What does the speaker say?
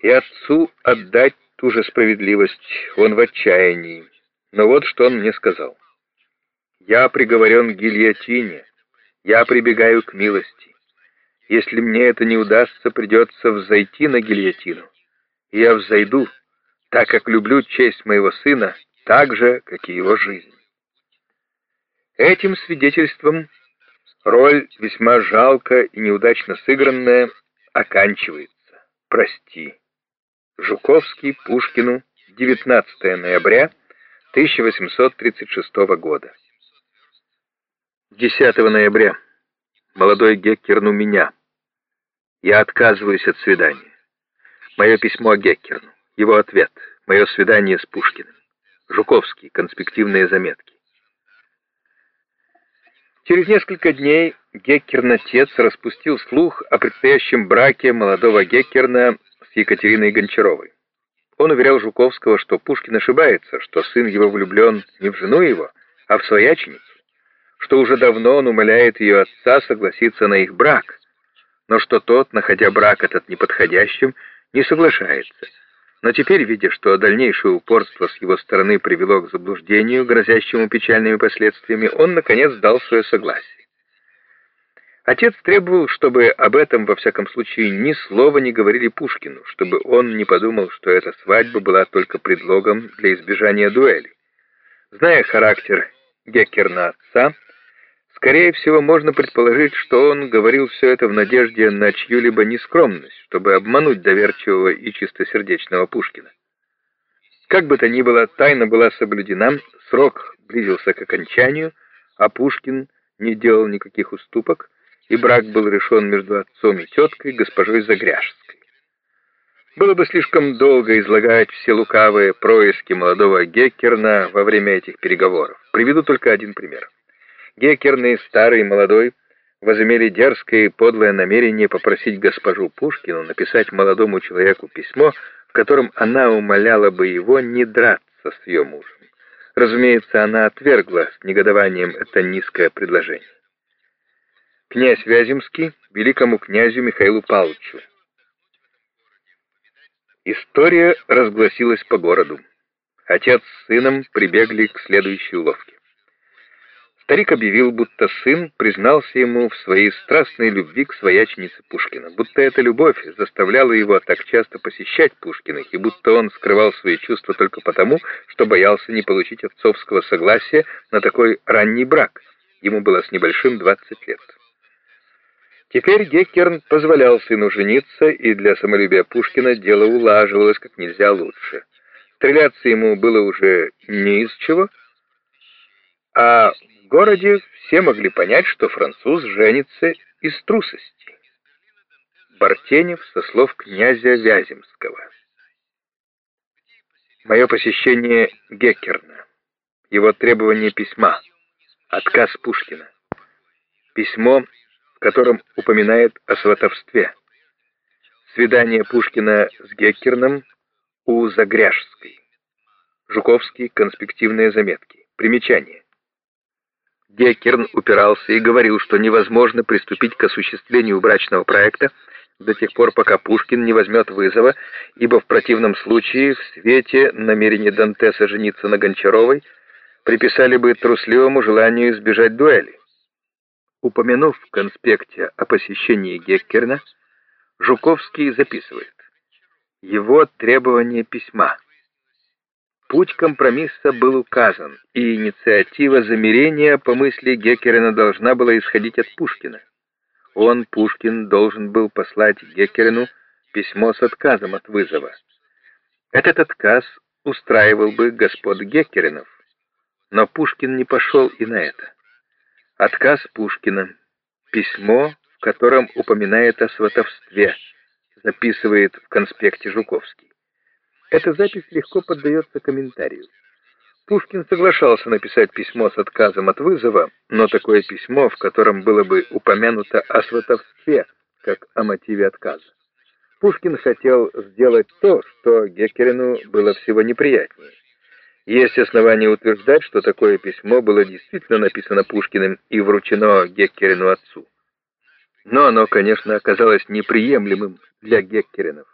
И отцу отдать ту же справедливость, он в отчаянии. Но вот что он мне сказал. «Я приговорен к гильотине, я прибегаю к милости. Если мне это не удастся, придется взойти на гильотину. Я взойду, так как люблю честь моего сына, так же, как и его жизнь». Этим свидетельством роль, весьма жалко и неудачно сыгранная, оканчивается. Прости. Жуковский Пушкину, 19 ноября 1836 года. 10 ноября. Молодой Геккерн у меня. Я отказываюсь от свидания. Мое письмо Геккерну. Его ответ. Мое свидание с Пушкиным. Жуковский. Конспективные заметки. Через несколько дней Геккерн-отец распустил слух о предстоящем браке молодого Геккерна Екатериной Гончаровой. Он уверял Жуковского, что Пушкин ошибается, что сын его влюблен не в жену его, а в свояченицу, что уже давно он умоляет ее отца согласиться на их брак, но что тот, находя брак этот неподходящим, не соглашается – но теперь, видя, что дальнейшее упорство с его стороны привело к заблуждению, грозящему печальными последствиями, он, наконец, дал свое согласие. Отец требовал, чтобы об этом, во всяком случае, ни слова не говорили Пушкину, чтобы он не подумал, что эта свадьба была только предлогом для избежания дуэли. Зная характер Геккерна отца, Скорее всего, можно предположить, что он говорил все это в надежде на чью-либо нескромность, чтобы обмануть доверчивого и чистосердечного Пушкина. Как бы то ни было, тайна была соблюдена, срок близился к окончанию, а Пушкин не делал никаких уступок, и брак был решен между отцом и теткой, госпожой Загряжской. Было бы слишком долго излагать все лукавые происки молодого Геккерна во время этих переговоров. Приведу только один пример. Гекерный, старый и молодой, возымели дерзкое и подлое намерение попросить госпожу Пушкину написать молодому человеку письмо, в котором она умоляла бы его не драться с ее мужем. Разумеется, она отвергла с негодованием это низкое предложение. Князь Вяземский великому князю Михаилу Павловичу. История разгласилась по городу. Отец с сыном прибегли к следующей уловке. Старик объявил, будто сын признался ему в своей страстной любви к свояченице Пушкина, будто эта любовь заставляла его так часто посещать Пушкиных, и будто он скрывал свои чувства только потому, что боялся не получить отцовского согласия на такой ранний брак. Ему было с небольшим 20 лет. Теперь Геккерн позволял сыну жениться, и для самолюбия Пушкина дело улаживалось как нельзя лучше. Стреляться ему было уже не из чего, а в городе все могли понять, что француз женится из трусости. Бартенев со слов князя Вяземского. Мое посещение Геккерна, его требование письма, отказ Пушкина, письмо, в котором упоминает о сватовстве, свидание Пушкина с Геккерном у Загряжской, Жуковский, конспективные заметки, примечание. Геккерн упирался и говорил, что невозможно приступить к осуществлению брачного проекта до тех пор, пока Пушкин не возьмет вызова, ибо в противном случае в свете намерения Дантеса жениться на Гончаровой приписали бы трусливому желанию избежать дуэли. Упомянув в конспекте о посещении Геккерна, Жуковский записывает «Его требование письма». Путь компромисса был указан, и инициатива замирения по мысли Геккерина должна была исходить от Пушкина. Он, Пушкин, должен был послать Геккерину письмо с отказом от вызова. Этот отказ устраивал бы господ Геккеринов, но Пушкин не пошел и на это. Отказ Пушкина, письмо, в котором упоминает о сватовстве, записывает в конспекте Жуковский. Эта запись легко поддается комментарию. Пушкин соглашался написать письмо с отказом от вызова, но такое письмо, в котором было бы упомянуто о сватовстве, как о мотиве отказа. Пушкин хотел сделать то, что Геккерину было всего неприятнее. Есть основания утверждать, что такое письмо было действительно написано Пушкиным и вручено Геккерину отцу. Но оно, конечно, оказалось неприемлемым для Геккеринов.